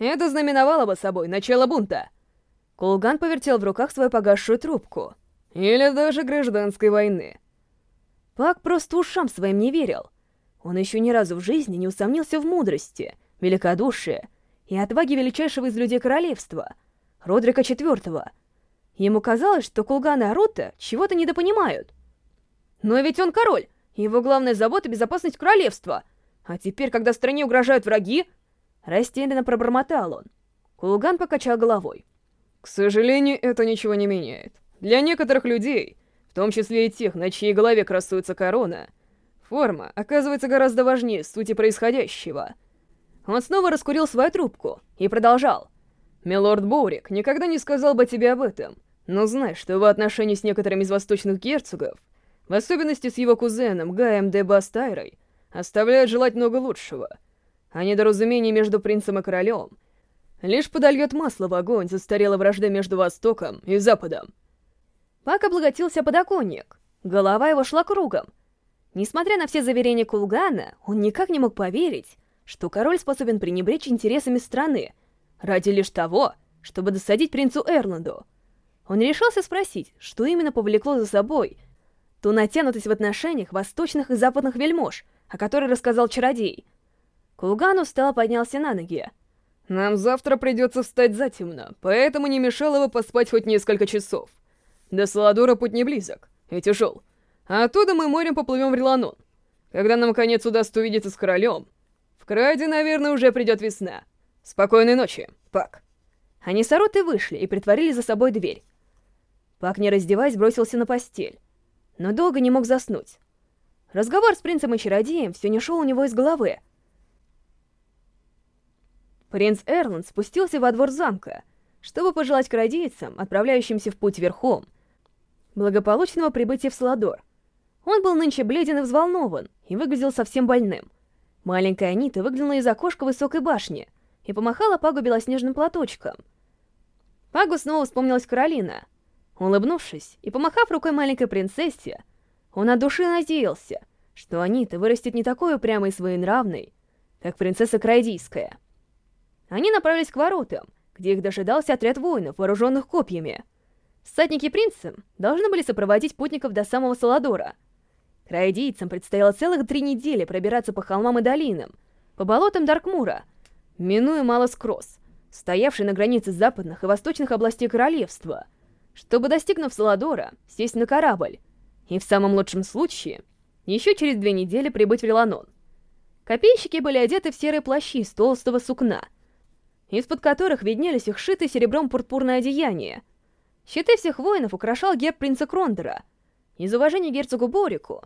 Это знаменовало бы собой начало бунта. Кулган повертел в руках свою погасшую трубку. Или даже гражданской войны. Пак просто ушам своим не верил. Он еще ни разу в жизни не усомнился в мудрости, великодушии и отваге величайшего из людей королевства, Родрика IV. Ему казалось, что Кулган и Арута чего-то недопонимают. Но ведь он король, его главная забота — безопасность королевства. А теперь, когда стране угрожают враги... Растерянно пробормотал он. Кулган покачал головой. К сожалению, это ничего не меняет. Для некоторых людей, в том числе и тех, на чьей голове красуется корона, форма оказывается гораздо важнее сути происходящего. Он снова раскурил свою трубку и продолжал. «Милорд Боурик никогда не сказал бы тебе об этом, но знай, что его отношения с некоторыми из восточных герцогов в особенности с его кузеном Гаем де Бастайрой, оставляет желать много лучшего. А недоразумение между принцем и королем лишь подольет масло в огонь застарелой вражды между Востоком и Западом. Пак облаготился подоконник. Голова его шла кругом. Несмотря на все заверения Кулгана, он никак не мог поверить, что король способен пренебречь интересами страны ради лишь того, чтобы досадить принцу Эрланду. Он решился спросить, что именно повлекло за собой — ту натянутость в отношениях восточных и западных вельмож, о которой рассказал чародей. Кулган устало поднялся на ноги. «Нам завтра придется встать затемно, поэтому не мешало бы поспать хоть несколько часов. До Саладора путь не близок и тяжел. А оттуда мы морем поплывем в Реланон. Когда нам, наконец, удастся увидеться с королем, в Краде, наверное, уже придет весна. Спокойной ночи, Пак». Они с Аротой вышли и притворили за собой дверь. Пак, не раздеваясь, бросился на постель но долго не мог заснуть. Разговор с принцем и чародеем все не шел у него из головы. Принц Эрланд спустился во двор замка, чтобы пожелать крайдейцам, отправляющимся в путь верхом, благополучного прибытия в Саладор. Он был нынче бледен и взволнован, и выглядел совсем больным. Маленькая Анита выглянула из окошка высокой башни и помахала Пагу белоснежным платочком. Пагу снова вспомнилась Каролина — Улыбнувшись и помахав рукой маленькой принцессе, он от души надеялся, что Анита вырастет не такой упрямой и своенравной, как принцесса Крайдийская. Они направились к воротам, где их дожидался отряд воинов, вооруженных копьями. Всадники принца должны были сопроводить путников до самого Саладора. Крайдийцам предстояло целых три недели пробираться по холмам и долинам, по болотам Даркмура, минуя Малоскросс, стоявший на границе западных и восточных областей королевства — чтобы, достигнув Саладора, сесть на корабль и, в самом лучшем случае, еще через две недели прибыть в Реланон. Копейщики были одеты в серые плащи из толстого сукна, из-под которых виднелись их шитые серебром пурпурное одеяние. Щиты всех воинов украшал герб принца Крондера, из уважения герцогу Борику,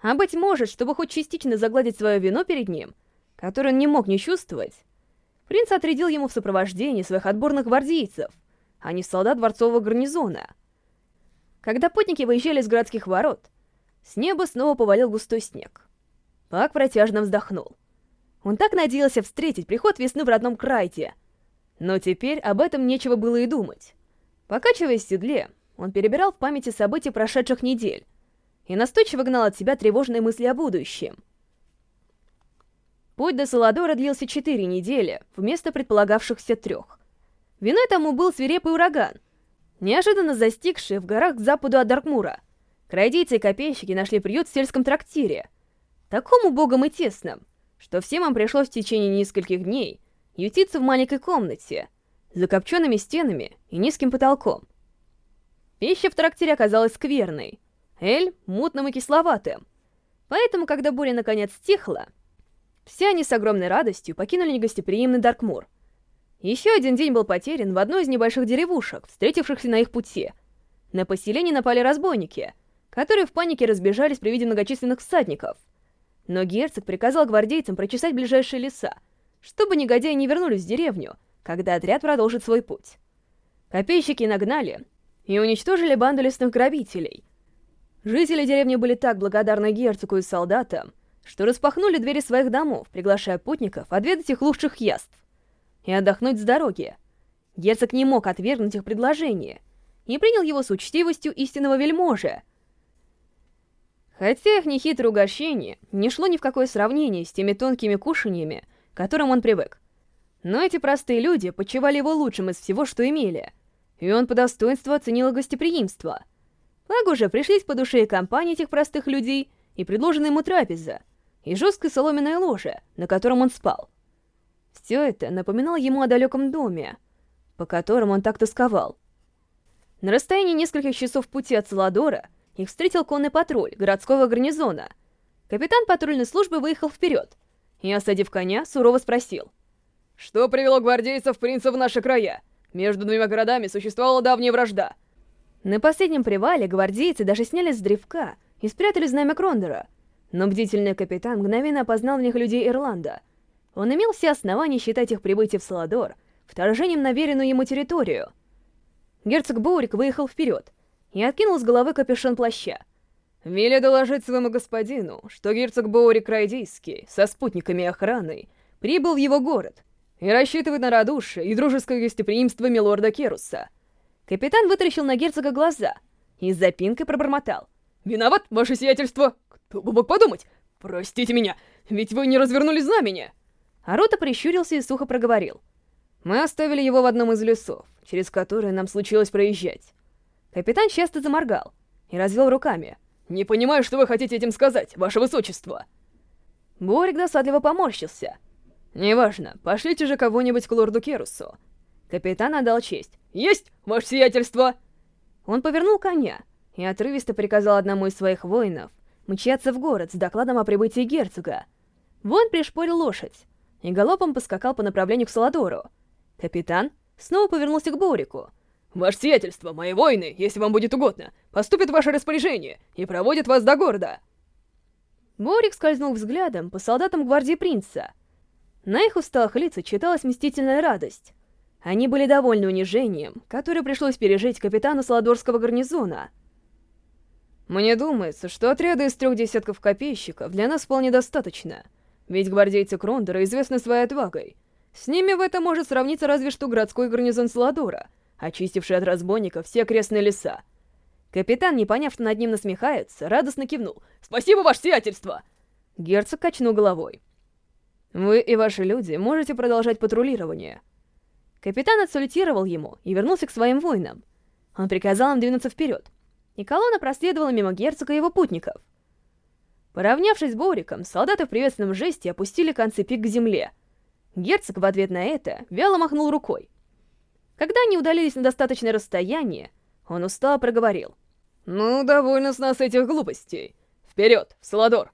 а, быть может, чтобы хоть частично загладить свое вину перед ним, которое он не мог не чувствовать, принц отрядил ему в сопровождении своих отборных гвардейцев — а не солдат дворцового гарнизона. Когда путники выезжали из городских ворот, с неба снова повалил густой снег. Пак протяжно вздохнул. Он так надеялся встретить приход весны в родном Крайте, но теперь об этом нечего было и думать. Покачиваясь в седле, он перебирал в памяти события прошедших недель и настойчиво гнал от себя тревожные мысли о будущем. Путь до Саладора длился четыре недели, вместо предполагавшихся трех. Виной тому был свирепый ураган, неожиданно застигший в горах к западу от Даркмура. Крайдейцы и копейщики нашли приют в сельском трактире, такому богом и тесном, что всем им пришлось в течение нескольких дней ютиться в маленькой комнате, с закопченными стенами и низким потолком. Пища в трактире оказалась скверной, эль — мутным и кисловатым. Поэтому, когда буря наконец стихла, все они с огромной радостью покинули негостеприимный Даркмур — еще один день был потерян в одной из небольших деревушек, встретившихся на их пути. На поселение напали разбойники, которые в панике разбежались при виде многочисленных всадников. Но герцог приказал гвардейцам прочесать ближайшие леса, чтобы негодяи не вернулись в деревню, когда отряд продолжит свой путь. Копейщики нагнали и уничтожили банду лесных грабителей. Жители деревни были так благодарны герцогу и солдатам, что распахнули двери своих домов, приглашая путников отведать их лучших яств и отдохнуть с дороги. Герцог не мог отвергнуть их предложение и принял его с учтивостью истинного вельможи. Хотя их нехитрое угощение не шло ни в какое сравнение с теми тонкими кушаньями, которым он привык. Но эти простые люди почивали его лучшим из всего, что имели, и он по достоинству оценил гостеприимство. Плагу же пришлись по душе и компания этих простых людей, и предложенная ему трапеза, и жесткое соломенное ложе, на котором он спал. Все это напоминало ему о далеком доме, по которому он так тосковал. На расстоянии нескольких часов пути от Саладора их встретил конный патруль городского гарнизона. Капитан патрульной службы выехал вперед и, осадив коня, сурово спросил. «Что привело гвардейцев принца в наши края? Между двумя городами существовала давняя вражда». На последнем привале гвардейцы даже сняли с древка и спрятали знамя Крондера. Но бдительный капитан мгновенно опознал в них людей Ирланда. Он имел все основания считать их прибытие в Саладор вторжением на веренную ему территорию. Герцог Боурик выехал вперед и откинул с головы капюшон плаща. Вели доложить своему господину, что герцог Боурик Райдийский со спутниками и охраной прибыл в его город и рассчитывает на радушие и дружеское гостеприимство милорда Керуса. Капитан вытаращил на герцога глаза и с запинкой пробормотал. «Виноват, ваше сиятельство! Кто бы мог подумать? Простите меня, ведь вы не развернули знамени!» Арота прищурился и сухо проговорил. «Мы оставили его в одном из лесов, через которые нам случилось проезжать». Капитан часто заморгал и развел руками. «Не понимаю, что вы хотите этим сказать, ваше высочество!» Борик досадливо поморщился. «Неважно, пошлите же кого-нибудь к лорду Керусу». Капитан отдал честь. «Есть, ваше сиятельство!» Он повернул коня и отрывисто приказал одному из своих воинов мчаться в город с докладом о прибытии герцога. Воин пришпорил лошадь и галопом поскакал по направлению к Саладору. Капитан снова повернулся к Борику. «Ваше сиятельство, мои воины, если вам будет угодно, поступят в ваше распоряжение и проводят вас до города!» Борик скользнул взглядом по солдатам гвардии принца. На их усталых лицах читалась мстительная радость. Они были довольны унижением, которое пришлось пережить капитану Саладорского гарнизона — мне думается, что отряда из трех десятков копейщиков для нас вполне достаточно. Ведь гвардейцы Крондора известны своей отвагой. С ними в этом может сравниться разве что городской гарнизон Саладора, очистивший от разбойников все окрестные леса. Капитан, не поняв, что над ним насмехается, радостно кивнул. «Спасибо, ваше сиятельство!» Герцог качнул головой. «Вы и ваши люди можете продолжать патрулирование». Капитан отсулетировал ему и вернулся к своим воинам. Он приказал им двинуться вперед и колонна проследовала мимо герцога и его путников. Поравнявшись с Бориком, солдаты в приветственном жесте опустили концы пик к земле. Герцог в ответ на это вяло махнул рукой. Когда они удалились на достаточное расстояние, он устало проговорил. «Ну, довольно с нас этих глупостей. Вперед, в Саладор!»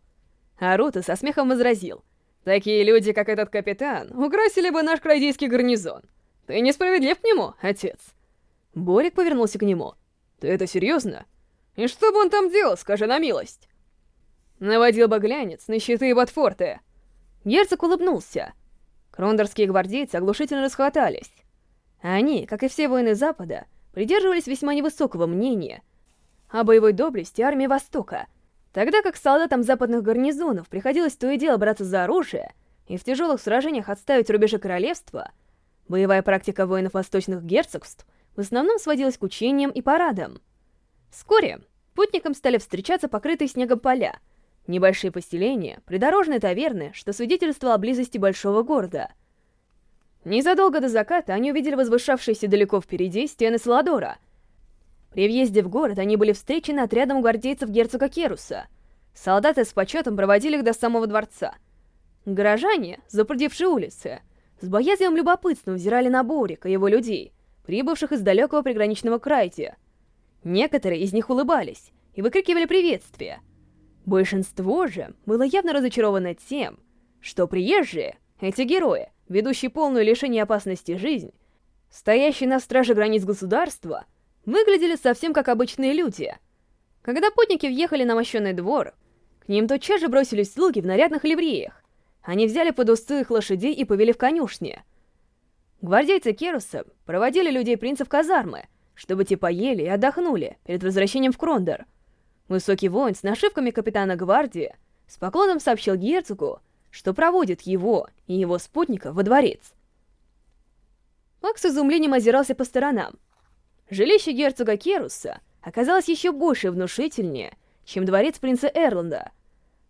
А Рута со смехом возразил. «Такие люди, как этот капитан, украсили бы наш крайдейский гарнизон. Ты несправедлив к нему, отец?» Борик повернулся к нему. «Ты это серьезно? И что бы он там делал, скажи на милость?» Наводил бы глянец на щиты и ботфорты. Герцог улыбнулся. Крондорские гвардейцы оглушительно расхватались. Они, как и все воины Запада, придерживались весьма невысокого мнения о боевой доблести армии Востока, тогда как солдатам западных гарнизонов приходилось то и дело браться за оружие и в тяжелых сражениях отставить рубежи королевства, боевая практика воинов восточных герцогств в основном сводилась к учениям и парадам. Вскоре путникам стали встречаться покрытые снегом поля, небольшие поселения, придорожные таверны, что свидетельствовало о близости большого города. Незадолго до заката они увидели возвышавшиеся далеко впереди стены Саладора. При въезде в город они были встречены отрядом гвардейцев герцога Керуса. Солдаты с почетом проводили их до самого дворца. Горожане, запрудившие улицы, с боязливым любопытством взирали на Борика и его людей, прибывших из далекого приграничного края, Некоторые из них улыбались и выкрикивали приветствия. Большинство же было явно разочаровано тем, что приезжие, эти герои, ведущие полную лишение опасности жизнь, стоящие на страже границ государства, выглядели совсем как обычные люди. Когда путники въехали на мощенный двор, к ним тотчас же бросились слуги в нарядных ливреях. Они взяли под усы их лошадей и повели в конюшни. Гвардейцы Керуса проводили людей принца в казармы, чтобы те поели и отдохнули перед возвращением в Крондор. Высокий воин с нашивками капитана гвардии с поклоном сообщил герцогу, что проводит его и его спутника во дворец. Мак с изумлением озирался по сторонам. Жилище герцога Керуса оказалось еще больше и внушительнее, чем дворец принца Эрланда.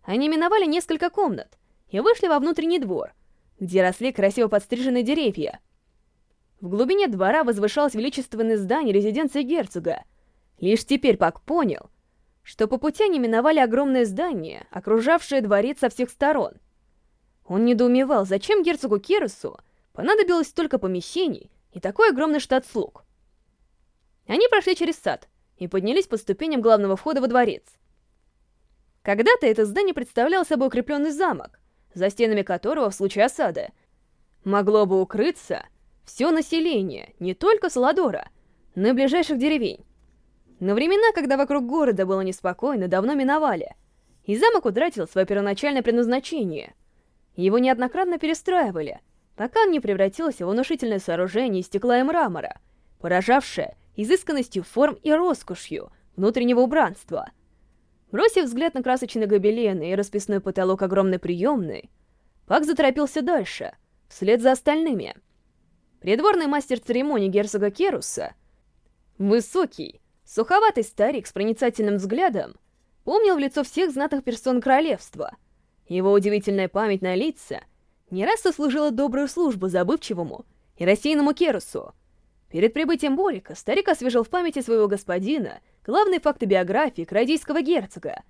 Они миновали несколько комнат и вышли во внутренний двор, где росли красиво подстриженные деревья. В глубине двора возвышалось величественное здание резиденции герцога. Лишь теперь Пак понял, что по пути они миновали огромное здание, окружавшее дворец со всех сторон. Он недоумевал, зачем герцогу Керусу понадобилось столько помещений и такой огромный штат слуг. Они прошли через сад и поднялись по ступеням главного входа во дворец. Когда-то это здание представляло собой укрепленный замок, за стенами которого в случае осады могло бы укрыться все население, не только Саладора, но и ближайших деревень. Но времена, когда вокруг города было неспокойно, давно миновали, и замок утратил свое первоначальное предназначение. Его неоднократно перестраивали, пока он не превратился в внушительное сооружение из стекла и мрамора, поражавшее изысканностью форм и роскошью внутреннего убранства. Бросив взгляд на красочные гобелены и расписной потолок огромной приемной, Пак заторопился дальше, вслед за остальными. Придворный мастер церемонии герцога Керуса, высокий, суховатый старик с проницательным взглядом, помнил в лицо всех знатных персон королевства. Его удивительная память на лица не раз сослужила добрую службу забывчивому и рассеянному Керусу — Перед прибытием Борика старик освежил в памяти своего господина главные факты биографии крадийского герцога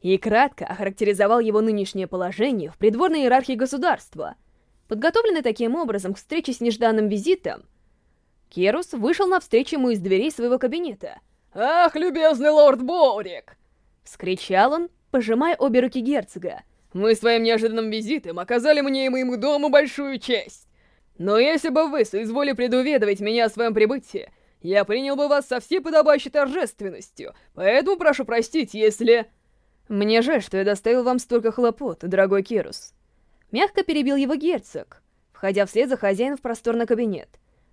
и кратко охарактеризовал его нынешнее положение в придворной иерархии государства. Подготовленный таким образом к встрече с нежданным визитом, Керус вышел навстречу ему из дверей своего кабинета. «Ах, любезный лорд Борик!» — вскричал он, пожимая обе руки герцога. «Мы своим неожиданным визитом оказали мне и моему дому большую честь. Но если бы вы соизволили предуведомить меня о своем прибытии, я принял бы вас со всей подобающей торжественностью, поэтому прошу простить, если... Мне жаль, что я доставил вам столько хлопот, дорогой Кирус. Мягко перебил его герцог, входя вслед за хозяином в просторный кабинет.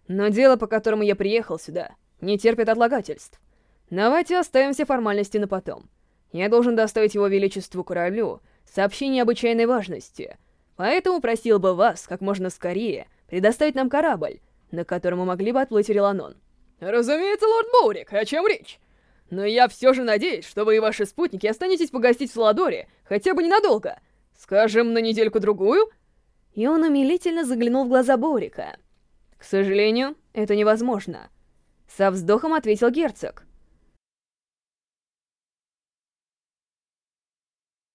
Но дело, по которому я приехал сюда, не терпит отлагательств. Давайте оставим все формальности на потом. Я должен доставить его величеству королю сообщение обычайной важности, поэтому просил бы вас как можно скорее предоставить нам корабль, на котором мы могли бы отплыть в Реланон. Разумеется, лорд Боурик, о чем речь? Но я все же надеюсь, что вы и ваши спутники останетесь погостить в Саладоре хотя бы ненадолго. Скажем, на недельку-другую? И он умилительно заглянул в глаза Боурика. К сожалению, это невозможно. Со вздохом ответил герцог.